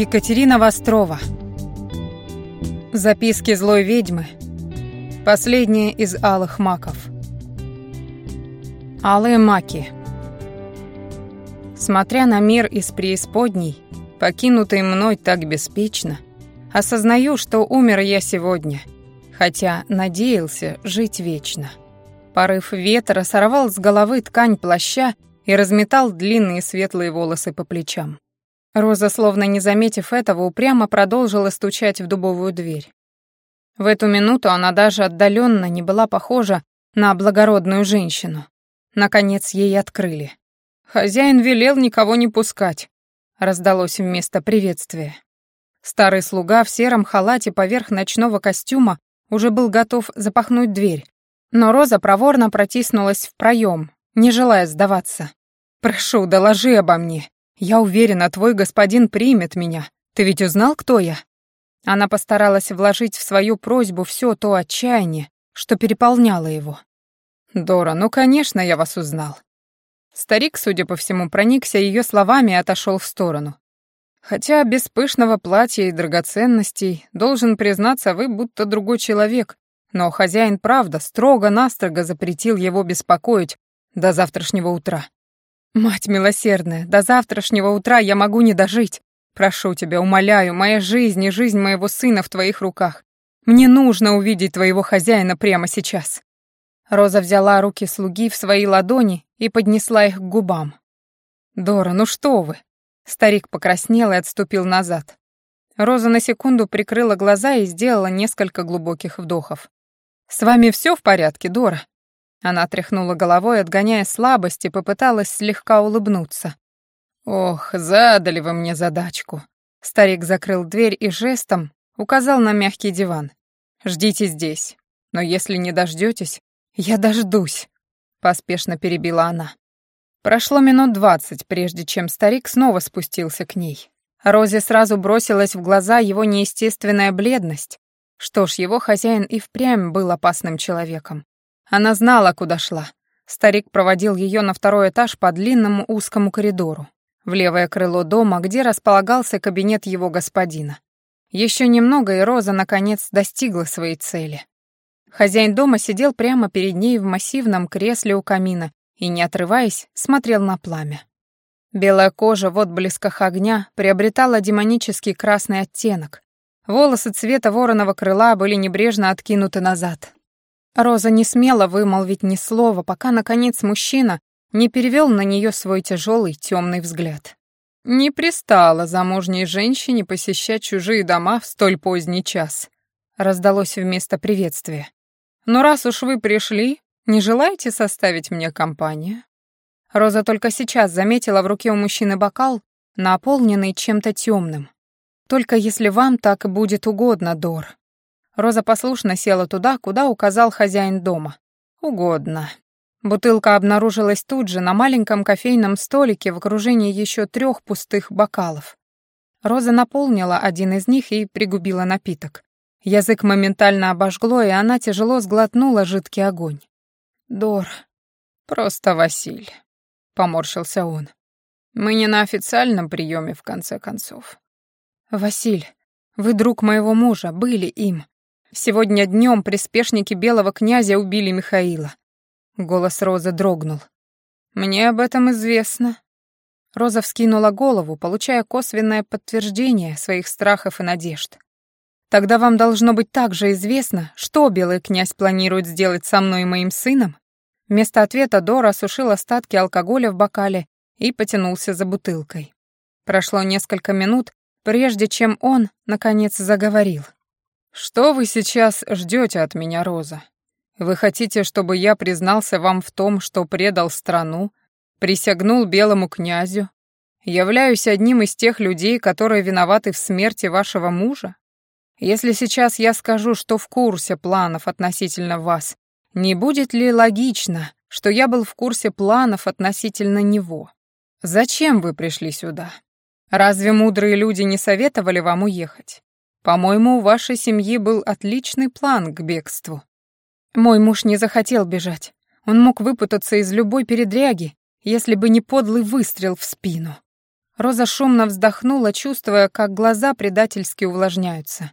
Екатерина Вострова. Записки злой ведьмы. Последние из алых маков. Алые маки. Смотря на мир из преисподней, покинутый мной так беспечно, осознаю, что умер я сегодня, хотя надеялся жить вечно. Порыв ветра сорвал с головы ткань плаща и разметал длинные светлые волосы по плечам. Роза, словно не заметив этого, упрямо продолжила стучать в дубовую дверь. В эту минуту она даже отдаленно не была похожа на благородную женщину. Наконец ей открыли. «Хозяин велел никого не пускать», — раздалось вместо приветствия. Старый слуга в сером халате поверх ночного костюма уже был готов запахнуть дверь, но Роза проворно протиснулась в проем, не желая сдаваться. «Прошу, доложи обо мне. Я уверена, твой господин примет меня. Ты ведь узнал, кто я?» Она постаралась вложить в свою просьбу все то отчаяние, что переполняло его. «Дора, ну, конечно, я вас узнал». Старик, судя по всему, проникся ее словами и отошел в сторону. «Хотя без пышного платья и драгоценностей, должен признаться, вы будто другой человек, но хозяин, правда, строго-настрого запретил его беспокоить до завтрашнего утра. «Мать милосердная, до завтрашнего утра я могу не дожить. Прошу тебя, умоляю, моя жизнь и жизнь моего сына в твоих руках. Мне нужно увидеть твоего хозяина прямо сейчас». Роза взяла руки слуги в свои ладони и поднесла их к губам. «Дора, ну что вы?» Старик покраснел и отступил назад. Роза на секунду прикрыла глаза и сделала несколько глубоких вдохов. «С вами все в порядке, Дора?» Она тряхнула головой, отгоняя слабость, и попыталась слегка улыбнуться. «Ох, задали вы мне задачку». Старик закрыл дверь и жестом указал на мягкий диван. «Ждите здесь. Но если не дождетесь, я дождусь», — поспешно перебила она. Прошло минут двадцать, прежде чем старик снова спустился к ней. Розе сразу бросилась в глаза его неестественная бледность. Что ж, его хозяин и впрямь был опасным человеком. Она знала, куда шла. Старик проводил ее на второй этаж по длинному узкому коридору, в левое крыло дома, где располагался кабинет его господина. Еще немного, и Роза, наконец, достигла своей цели. Хозяин дома сидел прямо перед ней в массивном кресле у камина и, не отрываясь, смотрел на пламя. Белая кожа в отблесках огня приобретала демонический красный оттенок. Волосы цвета вороного крыла были небрежно откинуты назад. Роза не смела вымолвить ни слова, пока, наконец, мужчина не перевел на нее свой тяжелый темный взгляд. «Не пристало замужней женщине посещать чужие дома в столь поздний час», — раздалось вместо приветствия. «Но раз уж вы пришли, не желаете составить мне компанию?» Роза только сейчас заметила в руке у мужчины бокал, наполненный чем-то темным. «Только если вам так будет угодно, Дор», Роза послушно села туда, куда указал хозяин дома. Угодно. Бутылка обнаружилась тут же на маленьком кофейном столике в окружении еще трех пустых бокалов. Роза наполнила один из них и пригубила напиток. Язык моментально обожгло, и она тяжело сглотнула жидкий огонь. «Дор, просто Василь», — поморщился он. «Мы не на официальном приеме, в конце концов». «Василь, вы друг моего мужа, были им. Сегодня днем приспешники белого князя убили Михаила. Голос Розы дрогнул. Мне об этом известно. Роза вскинула голову, получая косвенное подтверждение своих страхов и надежд. Тогда вам должно быть также известно, что белый князь планирует сделать со мной и моим сыном? Вместо ответа Дора осушил остатки алкоголя в бокале и потянулся за бутылкой. Прошло несколько минут, прежде чем он, наконец, заговорил. «Что вы сейчас ждете от меня, Роза? Вы хотите, чтобы я признался вам в том, что предал страну, присягнул белому князю, являюсь одним из тех людей, которые виноваты в смерти вашего мужа? Если сейчас я скажу, что в курсе планов относительно вас, не будет ли логично, что я был в курсе планов относительно него? Зачем вы пришли сюда? Разве мудрые люди не советовали вам уехать? По-моему, у вашей семьи был отличный план к бегству. Мой муж не захотел бежать. Он мог выпутаться из любой передряги, если бы не подлый выстрел в спину. Роза шумно вздохнула, чувствуя, как глаза предательски увлажняются.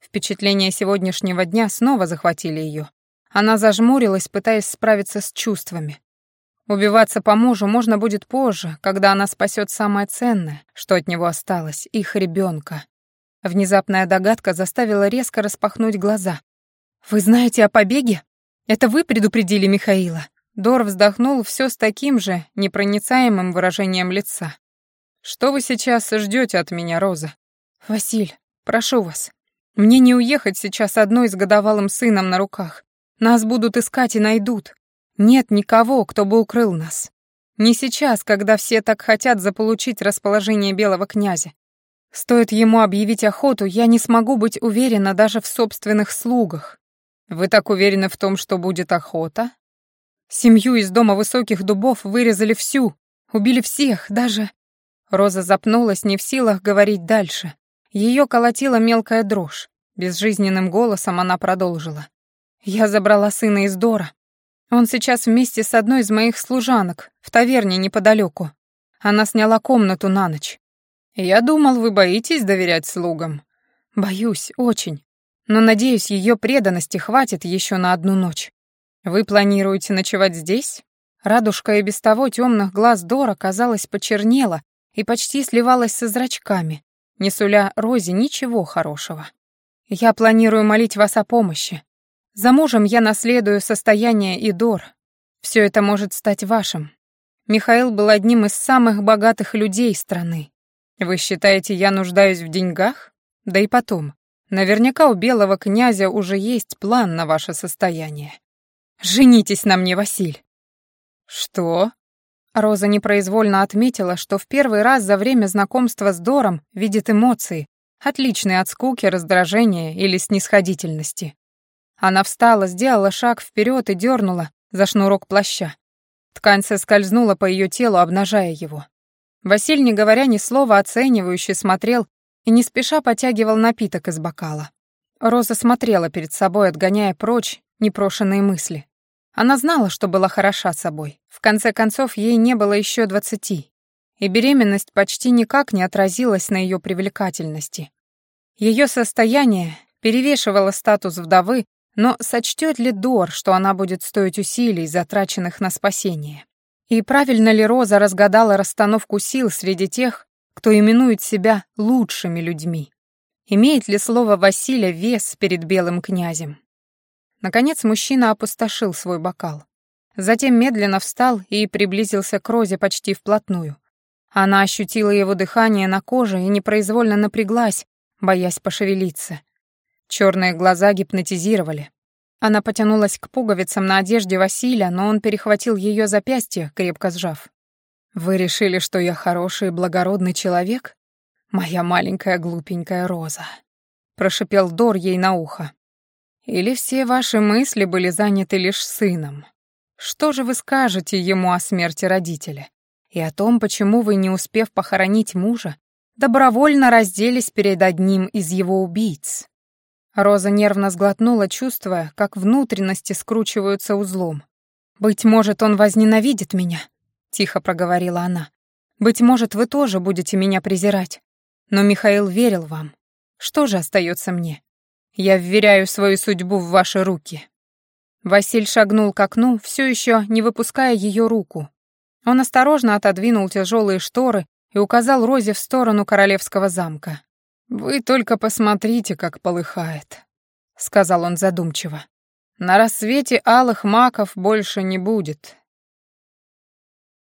Впечатления сегодняшнего дня снова захватили ее. Она зажмурилась, пытаясь справиться с чувствами. Убиваться по мужу можно будет позже, когда она спасет самое ценное, что от него осталось, их ребенка. Внезапная догадка заставила резко распахнуть глаза. «Вы знаете о побеге? Это вы предупредили Михаила?» Дор вздохнул все с таким же непроницаемым выражением лица. «Что вы сейчас ждете от меня, Роза?» «Василь, прошу вас. Мне не уехать сейчас одной с годовалым сыном на руках. Нас будут искать и найдут. Нет никого, кто бы укрыл нас. Не сейчас, когда все так хотят заполучить расположение белого князя. Стоит ему объявить охоту, я не смогу быть уверена даже в собственных слугах. Вы так уверены в том, что будет охота? Семью из дома высоких дубов вырезали всю, убили всех, даже... Роза запнулась, не в силах говорить дальше. Ее колотила мелкая дрожь. Безжизненным голосом она продолжила. Я забрала сына из Дора, он сейчас вместе с одной из моих служанок в таверне неподалеку. Она сняла комнату на ночь. Я думал, вы боитесь доверять слугам. Боюсь, очень. Но, надеюсь, ее преданности хватит еще на одну ночь. Вы планируете ночевать здесь? Радужка и без того темных глаз Дора, казалось, почернела и почти сливалась со зрачками, не суля Розе ничего хорошего. Я планирую молить вас о помощи. За мужем я наследую состояние Идор. Все это может стать вашим. Михаил был одним из самых богатых людей страны. Вы считаете, я нуждаюсь в деньгах? Да и потом. Наверняка у белого князя уже есть план на ваше состояние. Женитесь на мне, Василь. Что? Роза непроизвольно отметила, что в первый раз за время знакомства с Дором видит эмоции, отличные от скуки, раздражения или снисходительности. Она встала, сделала шаг вперед и дернула за шнурок плаща. Ткань соскользнула по ее телу, обнажая его. Василь, не говоря ни слова, оценивающе смотрел и не спеша потягивал напиток из бокала. Роза смотрела перед собой, отгоняя прочь непрошенные мысли. Она знала, что была хороша собой. В конце концов, ей не было еще двадцати, и беременность почти никак не отразилась на ее привлекательности. Ее состояние перевешивало статус вдовы но сочтет ли Дор, что она будет стоить усилий, затраченных на спасение? И правильно ли Роза разгадала расстановку сил среди тех, кто именует себя лучшими людьми? Имеет ли слово Василия вес перед белым князем? Наконец мужчина опустошил свой бокал. Затем медленно встал и приблизился к Розе почти вплотную. Она ощутила его дыхание на коже и непроизвольно напряглась, боясь пошевелиться. Черные глаза гипнотизировали. Она потянулась к пуговицам на одежде Василия, но он перехватил ее запястье, крепко сжав. «Вы решили, что я хороший и благородный человек? Моя маленькая глупенькая Роза», — прошипел Дор ей на ухо. «Или все ваши мысли были заняты лишь сыном? Что же вы скажете ему о смерти родителя? И о том, почему вы, не успев похоронить мужа, добровольно разделись перед одним из его убийц?» Роза нервно сглотнула, чувствуя, как внутренности скручиваются узлом. «Быть может, он возненавидит меня», — тихо проговорила она. «Быть может, вы тоже будете меня презирать. Но Михаил верил вам. Что же остается мне? Я вверяю свою судьбу в ваши руки». Василь шагнул к окну, все еще не выпуская ее руку. Он осторожно отодвинул тяжелые шторы и указал Розе в сторону королевского замка. «Вы только посмотрите, как полыхает», — сказал он задумчиво. «На рассвете алых маков больше не будет,